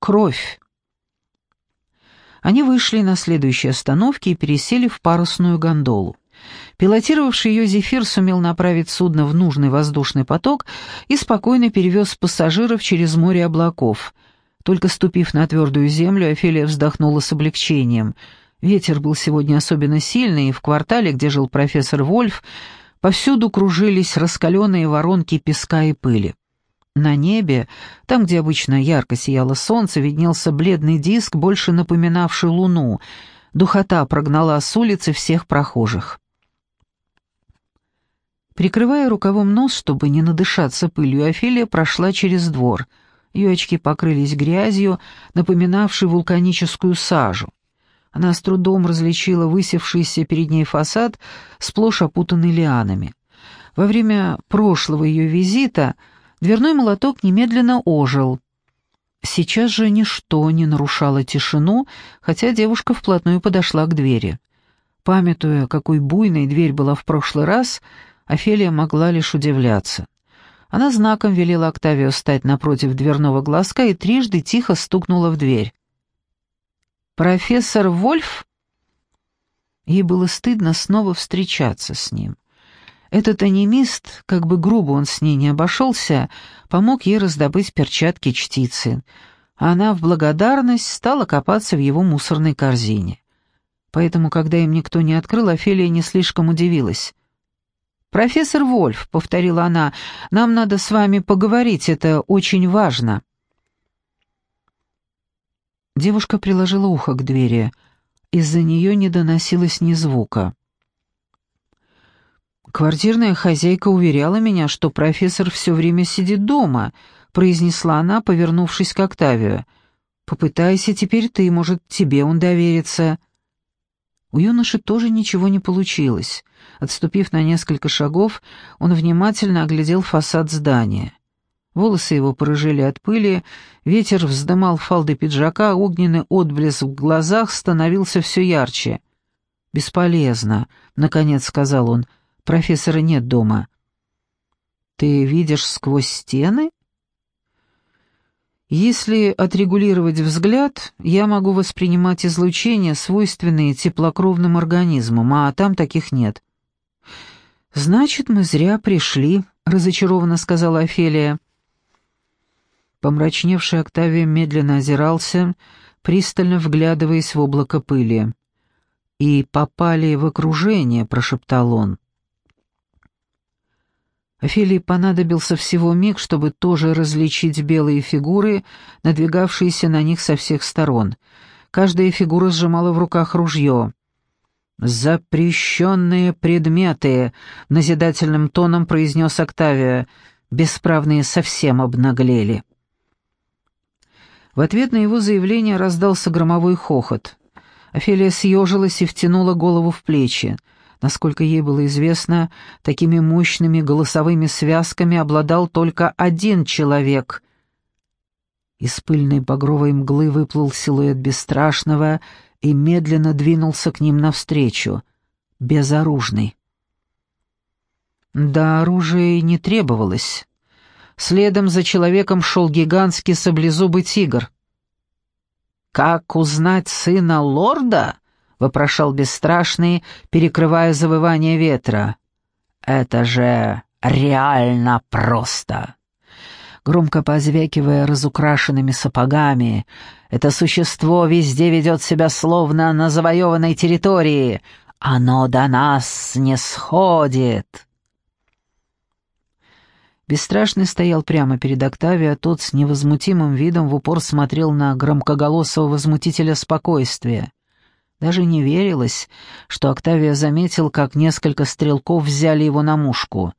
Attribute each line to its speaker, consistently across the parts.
Speaker 1: Кровь. Они вышли на следующей остановке и пересели в парусную гондолу. Пилотировавший ее «Зефир» сумел направить судно в нужный воздушный поток и спокойно перевез пассажиров через море облаков. Только ступив на твердую землю, Офелия вздохнула с облегчением. Ветер был сегодня особенно сильный, и в квартале, где жил профессор Вольф, повсюду кружились раскаленные воронки песка и пыли. На небе, там, где обычно ярко сияло солнце, виднелся бледный диск, больше напоминавший луну. Духота прогнала с улицы всех прохожих. Прикрывая рукавом нос, чтобы не надышаться пылью, Офелия прошла через двор. Ее очки покрылись грязью, напоминавшей вулканическую сажу. Она с трудом различила высевшийся перед ней фасад, сплошь опутанный лианами. Во время прошлого ее визита дверной молоток немедленно ожил. Сейчас же ничто не нарушало тишину, хотя девушка вплотную подошла к двери. Памятуя, какой буйной дверь была в прошлый раз, Офелия могла лишь удивляться. Она знаком велела Октавию стать напротив дверного глазка и трижды тихо стукнула в дверь. «Профессор Вольф?» Ей было стыдно снова встречаться с ним. Этот анимист, как бы грубо он с ней не обошелся, помог ей раздобыть перчатки чтицы, она в благодарность стала копаться в его мусорной корзине. Поэтому, когда им никто не открыл, Офелия не слишком удивилась. «Профессор Вольф», — повторила она, — «нам надо с вами поговорить, это очень важно». Девушка приложила ухо к двери. Из-за нее не доносилось ни звука. «Квартирная хозяйка уверяла меня, что профессор все время сидит дома», — произнесла она, повернувшись к Октавию. «Попытайся теперь ты, может, тебе он доверится». У юноши тоже ничего не получилось. Отступив на несколько шагов, он внимательно оглядел фасад здания. Волосы его порыжели от пыли, ветер вздымал фалды пиджака, огненный отблеск в глазах становился все ярче. «Бесполезно», — наконец сказал он, — «профессора нет дома». «Ты видишь сквозь стены?» Если отрегулировать взгляд, я могу воспринимать излучения, свойственные теплокровным организмам, а там таких нет. «Значит, мы зря пришли», — разочарованно сказала Офелия. Помрачневший Октавия медленно озирался, пристально вглядываясь в облако пыли. «И попали в окружение», — прошептал он. Офелии понадобился всего миг, чтобы тоже различить белые фигуры, надвигавшиеся на них со всех сторон. Каждая фигура сжимала в руках ружье. «Запрещенные предметы», — назидательным тоном произнес Октавия. «Бесправные совсем обнаглели». В ответ на его заявление раздался громовой хохот. Офелия съежилась и втянула голову в плечи. Насколько ей было известно, такими мощными голосовыми связками обладал только один человек. Из пыльной багровой мглы выплыл силуэт бесстрашного и медленно двинулся к ним навстречу, безоружный. Да, оружие не требовалось. Следом за человеком шел гигантский саблезубый тигр. «Как узнать сына лорда?» — вопрошал бесстрашный, перекрывая завывание ветра. «Это же реально просто!» Громко позвякивая разукрашенными сапогами, это существо везде ведет себя словно на завоеванной территории. Оно до нас не сходит. Бесстрашный стоял прямо перед Октавией, а тот с невозмутимым видом в упор смотрел на громкоголосого возмутителя спокойствия. Даже не верилось, что Октавия заметил, как несколько стрелков взяли его на мушку.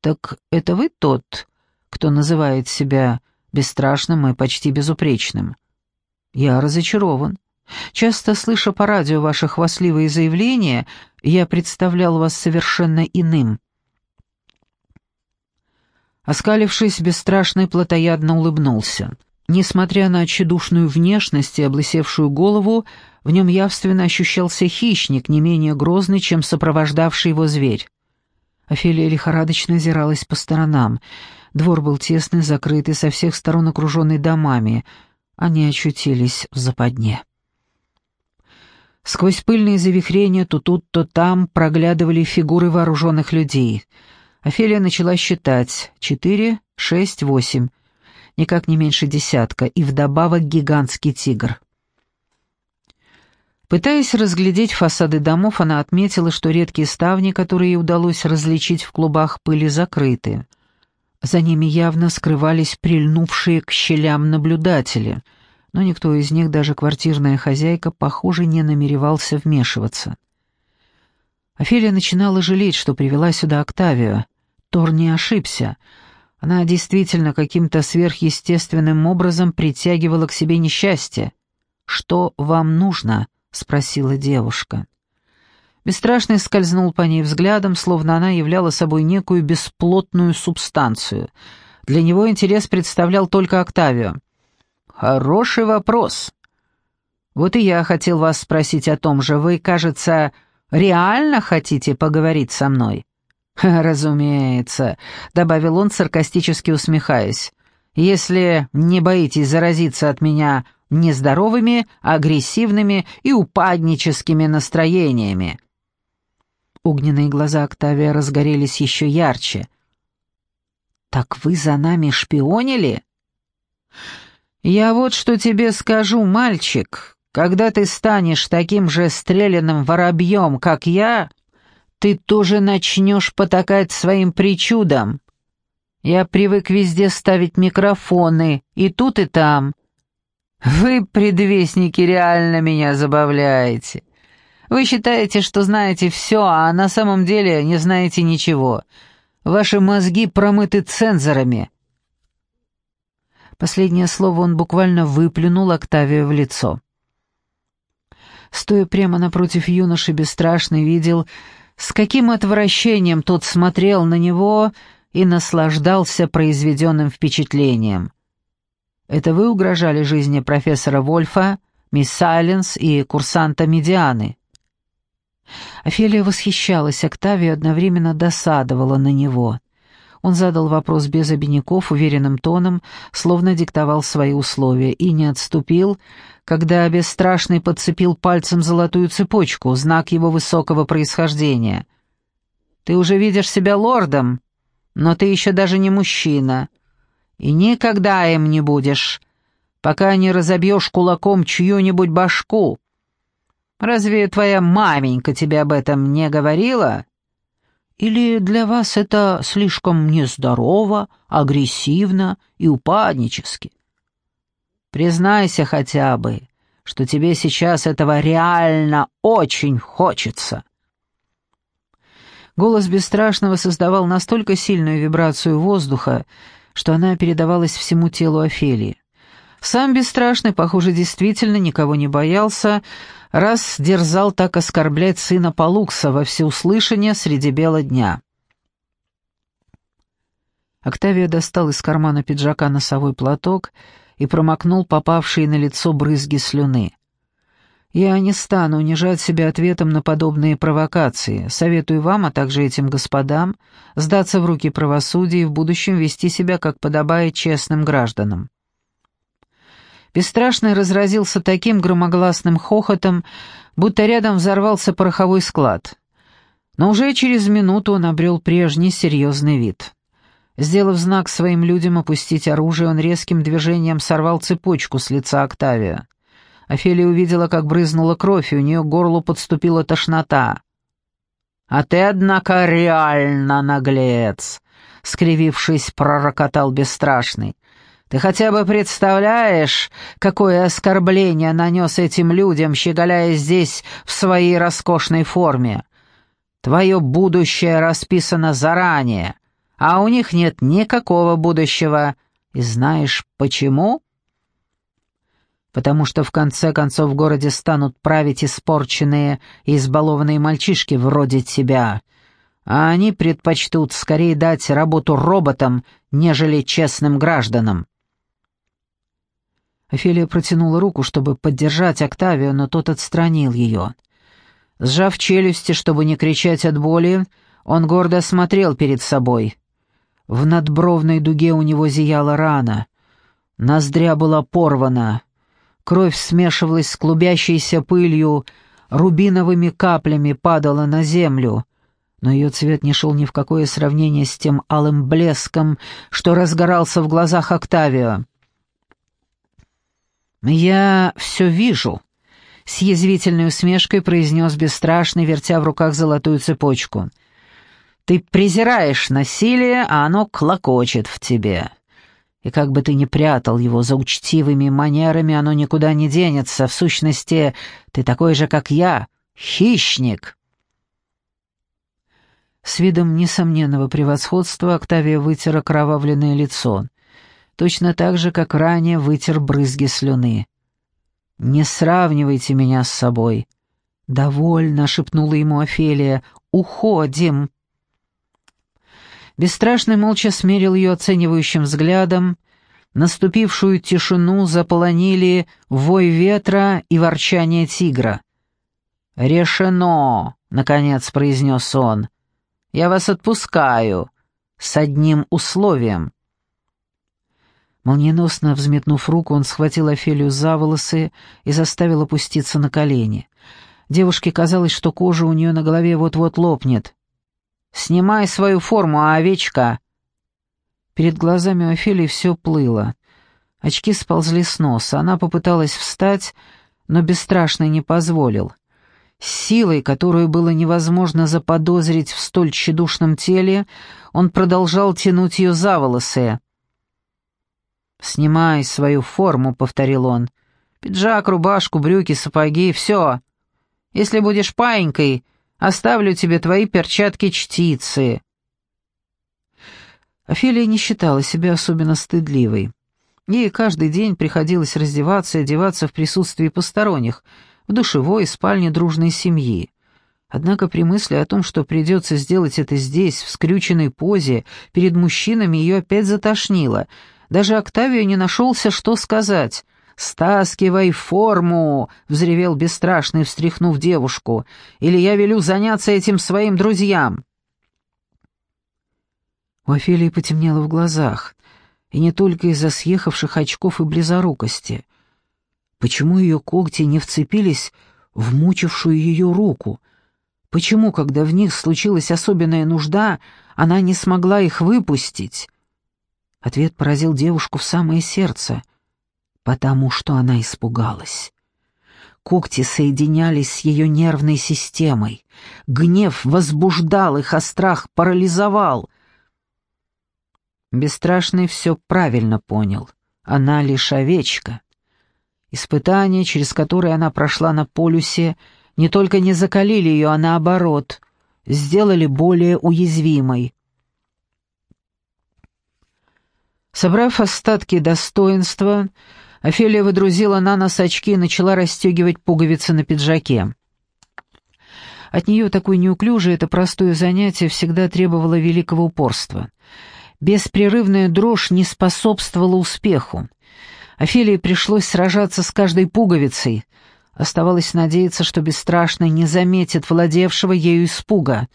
Speaker 1: «Так это вы тот, кто называет себя бесстрашным и почти безупречным?» «Я разочарован. Часто, слыша по радио ваши хвастливые заявления, я представлял вас совершенно иным». Оскалившись, бесстрашный плотоядно улыбнулся. Несмотря на тщедушную внешность и облысевшую голову, в нем явственно ощущался хищник, не менее грозный, чем сопровождавший его зверь. Офелия лихорадочно озиралась по сторонам. Двор был тесный, закрытый, со всех сторон окруженный домами. они очутились в западне. Сквозь пыльные завихрения то тут, то там проглядывали фигуры вооруженных людей. Офелия начала считать — четыре, шесть, восемь, никак не меньше десятка, и вдобавок гигантский тигр. Пытаясь разглядеть фасады домов, она отметила, что редкие ставни, которые ей удалось различить в клубах пыли, закрыты. За ними явно скрывались прильнувшие к щелям наблюдатели — но никто из них, даже квартирная хозяйка, похоже, не намеревался вмешиваться. Офелия начинала жалеть, что привела сюда Октавию. Тор не ошибся. Она действительно каким-то сверхъестественным образом притягивала к себе несчастье. «Что вам нужно?» — спросила девушка. Бесстрашный скользнул по ней взглядом, словно она являла собой некую бесплотную субстанцию. Для него интерес представлял только Октавию. Хороший вопрос. Вот и я хотел вас спросить о том же. Вы, кажется, реально хотите поговорить со мной? Разумеется, добавил он, саркастически усмехаясь. Если не боитесь заразиться от меня нездоровыми, агрессивными и упадническими настроениями. Огненные глаза Октавия разгорелись еще ярче. «Так вы за нами шпионили?» «Я вот что тебе скажу, мальчик. Когда ты станешь таким же стрелянным воробьем, как я, ты тоже начнешь потакать своим причудам. Я привык везде ставить микрофоны, и тут, и там. Вы, предвестники, реально меня забавляете. Вы считаете, что знаете все, а на самом деле не знаете ничего. Ваши мозги промыты цензорами». Последнее слово он буквально выплюнул Октавию в лицо. Стоя прямо напротив юноши, бесстрашный видел, с каким отвращением тот смотрел на него и наслаждался произведенным впечатлением. «Это вы угрожали жизни профессора Вольфа, мисс Сайленс и курсанта Медианы?» Офелия восхищалась Октавией, одновременно досадовала на него. Он задал вопрос без обиняков, уверенным тоном, словно диктовал свои условия, и не отступил, когда бесстрашный подцепил пальцем золотую цепочку, знак его высокого происхождения. «Ты уже видишь себя лордом, но ты еще даже не мужчина, и никогда им не будешь, пока не разобьешь кулаком чью-нибудь башку. Разве твоя маменька тебе об этом не говорила?» Или для вас это слишком нездорово, агрессивно и упаднически? Признайся хотя бы, что тебе сейчас этого реально очень хочется. Голос Бесстрашного создавал настолько сильную вибрацию воздуха, что она передавалась всему телу Офелии. Сам Бесстрашный, похоже, действительно никого не боялся, раз дерзал так оскорблять сына Палукса во всеуслышание среди бела дня. Октавия достал из кармана пиджака носовой платок и промокнул попавшие на лицо брызги слюны. «Я не стану унижать себя ответом на подобные провокации. Советую вам, а также этим господам, сдаться в руки правосудия и в будущем вести себя, как подобает честным гражданам». Бесстрашный разразился таким громогласным хохотом, будто рядом взорвался пороховой склад. Но уже через минуту он обрел прежний серьезный вид. Сделав знак своим людям опустить оружие, он резким движением сорвал цепочку с лица Октавия. Офелия увидела, как брызнула кровь, и у нее к горлу подступила тошнота. «А ты, однако, реально наглец!» — скривившись, пророкотал бесстрашный. Ты хотя бы представляешь, какое оскорбление нанес этим людям, щеголяя здесь в своей роскошной форме? Твое будущее расписано заранее, а у них нет никакого будущего. И знаешь почему? Потому что в конце концов в городе станут править испорченные и избалованные мальчишки вроде тебя, а они предпочтут скорее дать работу роботам, нежели честным гражданам. Офелия протянула руку, чтобы поддержать Октавию, но тот отстранил ее. Сжав челюсти, чтобы не кричать от боли, он гордо смотрел перед собой. В надбровной дуге у него зияла рана. Ноздря была порвана, Кровь смешивалась с клубящейся пылью, рубиновыми каплями падала на землю, но ее цвет не шел ни в какое сравнение с тем алым блеском, что разгорался в глазах Октавио. «Я все вижу», — с язвительной усмешкой произнес бесстрашный, вертя в руках золотую цепочку. «Ты презираешь насилие, а оно клокочет в тебе. И как бы ты ни прятал его за учтивыми манерами, оно никуда не денется. В сущности, ты такой же, как я, хищник». С видом несомненного превосходства Октавия вытер окровавленное лицо, точно так же, как ранее вытер брызги слюны. «Не сравнивайте меня с собой». «Довольно», — шепнула ему Офелия, — «уходим». Бесстрашный молча смерил ее оценивающим взглядом. Наступившую тишину заполонили вой ветра и ворчание тигра. «Решено!» — наконец произнес он. Я вас отпускаю с одним условием». Молниеносно взметнув руку, он схватил Офелию за волосы и заставил опуститься на колени. Девушке казалось, что кожа у нее на голове вот-вот лопнет. «Снимай свою форму, овечка!» Перед глазами Офелии все плыло. Очки сползли с носа. Она попыталась встать, но бесстрашный не позволил. С силой, которую было невозможно заподозрить в столь тщедушном теле, он продолжал тянуть ее за волосы. «Снимай свою форму», — повторил он. «Пиджак, рубашку, брюки, сапоги — все. Если будешь паинькой, оставлю тебе твои перчатки-чтицы». Офелия не считала себя особенно стыдливой. Ей каждый день приходилось раздеваться и одеваться в присутствии посторонних — в душевой и спальне дружной семьи. Однако при мысли о том, что придется сделать это здесь, в скрюченной позе, перед мужчинами, ее опять затошнило. Даже Октавио не нашелся, что сказать. «Стаскивай форму!» — взревел бесстрашный, встряхнув девушку. «Или я велю заняться этим своим друзьям!» У Офелии потемнело в глазах, и не только из-за съехавших очков и близорукости — Почему ее когти не вцепились в мучившую ее руку? Почему, когда в них случилась особенная нужда, она не смогла их выпустить? Ответ поразил девушку в самое сердце. Потому что она испугалась. Когти соединялись с ее нервной системой. Гнев возбуждал их, а страх парализовал. Бесстрашный все правильно понял. Она лишь овечка. Испытания, через которые она прошла на полюсе, не только не закалили ее, а наоборот, сделали более уязвимой. Собрав остатки достоинства, Офелия выдрузила на нос очки и начала расстегивать пуговицы на пиджаке. От нее такое неуклюжее, это простое занятие всегда требовало великого упорства. Беспрерывная дрожь не способствовала успеху. Офелии пришлось сражаться с каждой пуговицей. Оставалось надеяться, что бесстрашный не заметит владевшего ею испуга.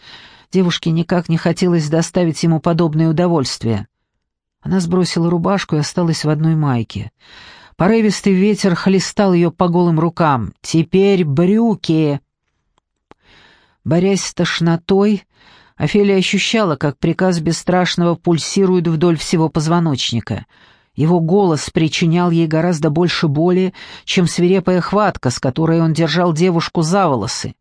Speaker 1: Девушке никак не хотелось доставить ему подобное удовольствие. Она сбросила рубашку и осталась в одной майке. Порывистый ветер хлестал ее по голым рукам. «Теперь брюки!» Борясь с тошнотой, Офелия ощущала, как приказ бесстрашного пульсирует вдоль всего позвоночника — его голос причинял ей гораздо больше боли, чем свирепая хватка, с которой он держал девушку за волосы.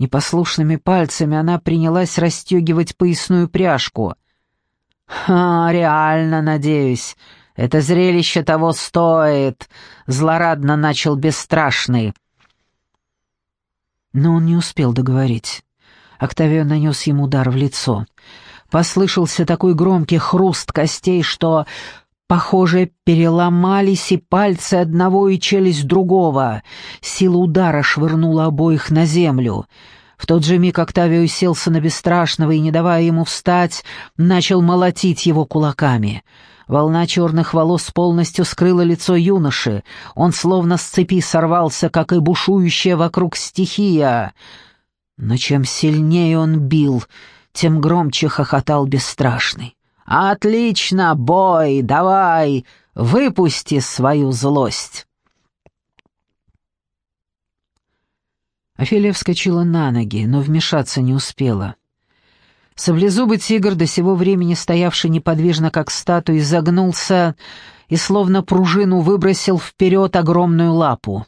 Speaker 1: Непослушными пальцами она принялась расстегивать поясную пряжку. «Ха, реально, надеюсь, это зрелище того стоит», — злорадно начал бесстрашный. Но он не успел договорить. Октавио нанес ему удар в лицо. Послышался такой громкий хруст костей, что Похоже, переломались и пальцы одного, и челюсть другого. Сила удара швырнула обоих на землю. В тот же миг Октавио селся на бесстрашного и, не давая ему встать, начал молотить его кулаками. Волна черных волос полностью скрыла лицо юноши. Он словно с цепи сорвался, как и бушующая вокруг стихия. Но чем сильнее он бил, тем громче хохотал бесстрашный. «Отлично, бой, давай, выпусти свою злость!» Офелия вскочила на ноги, но вмешаться не успела. Саблезубый тигр, до сего времени стоявший неподвижно, как статуя, изогнулся и словно пружину выбросил вперед огромную лапу.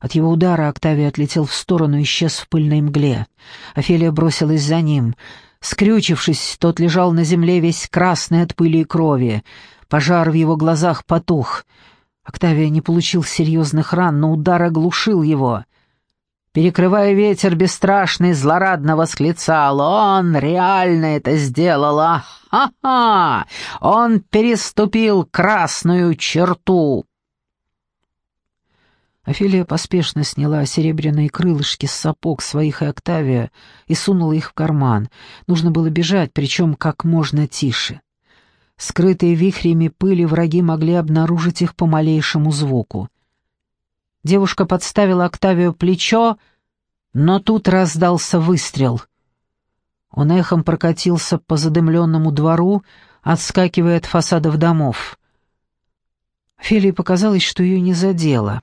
Speaker 1: От его удара Октавия отлетел в сторону и исчез в пыльной мгле. Офелия бросилась за ним. Скрючившись, тот лежал на земле весь красный от пыли и крови. Пожар в его глазах потух. Октавия не получил серьезных ран, но удар оглушил его. Перекрывая ветер, бесстрашный, злорадно восклицал. «Он реально это сделал! Ха-ха! Он переступил красную черту!» Офелия поспешно сняла серебряные крылышки с сапог своих и Октавия и сунула их в карман. Нужно было бежать, причем как можно тише. Скрытые вихрями пыли враги могли обнаружить их по малейшему звуку. Девушка подставила Октавию плечо, но тут раздался выстрел. Он эхом прокатился по задымленному двору, отскакивая от фасадов домов. Фелии показалось, что ее не задело.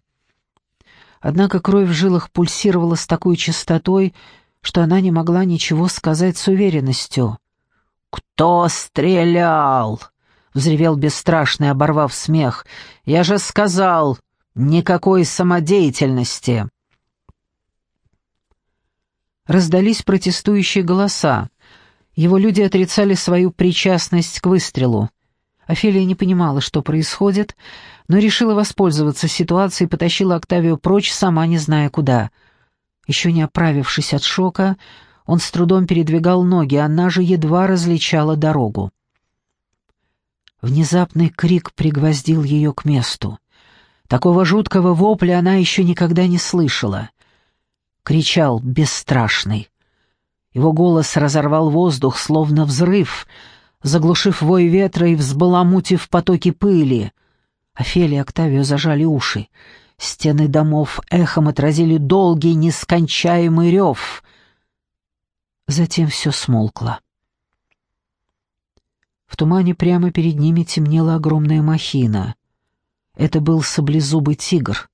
Speaker 1: Однако кровь в жилах пульсировала с такой частотой, что она не могла ничего сказать с уверенностью. «Кто стрелял?» — взревел бесстрашный, оборвав смех. «Я же сказал, Никакой самодеятельности. Раздались протестующие голоса. Его люди отрицали свою причастность к выстрелу. Офелия не понимала, что происходит, но решила воспользоваться ситуацией и потащила Октавию прочь, сама не зная куда. Еще не оправившись от шока, он с трудом передвигал ноги, она же едва различала дорогу. Внезапный крик пригвоздил ее к месту. Такого жуткого вопля она еще никогда не слышала. Кричал бесстрашный. Его голос разорвал воздух, словно взрыв, заглушив вой ветра и взбаламутив потоки пыли. Офелия и Октавио зажали уши. Стены домов эхом отразили долгий, нескончаемый рев. Затем все смолкло. В тумане прямо перед ними темнела огромная махина. Это был саблезубый тигр.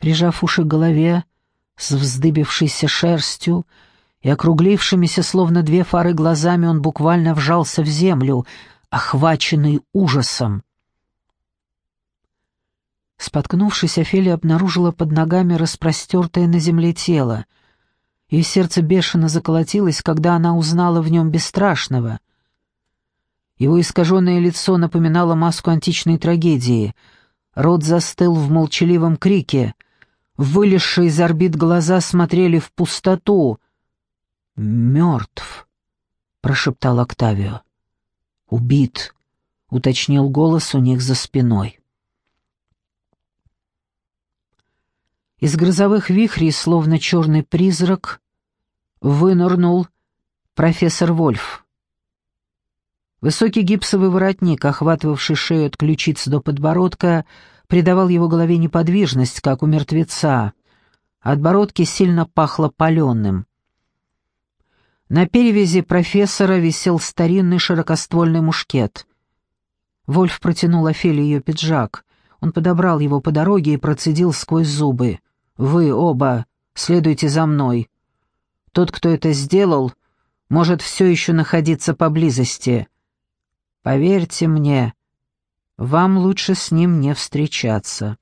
Speaker 1: Прижав уши к голове, с вздыбившейся шерстью и округлившимися, словно две фары глазами, он буквально вжался в землю, охваченный ужасом. Споткнувшись, Офелия обнаружила под ногами распростертое на земле тело. Ее сердце бешено заколотилось, когда она узнала в нем бесстрашного — его искаженное лицо напоминало маску античной трагедии. Рот застыл в молчаливом крике. Вылезшие из орбит глаза смотрели в пустоту. «Мертв», — прошептал Октавио. «Убит», — уточнил голос у них за спиной. Из грозовых вихрей, словно черный призрак, вынырнул профессор Вольф. Высокий гипсовый воротник, охватывавший шею от ключиц до подбородка, придавал его голове неподвижность, как у мертвеца. От бородки сильно пахло паленым. На перевязи профессора висел старинный широкоствольный мушкет. Вольф протянул Офелии ее пиджак. Он подобрал его по дороге и процедил сквозь зубы. «Вы оба следуйте за мной. Тот, кто это сделал, может все еще находиться поблизости». Поверьте мне, вам лучше с ним не встречаться.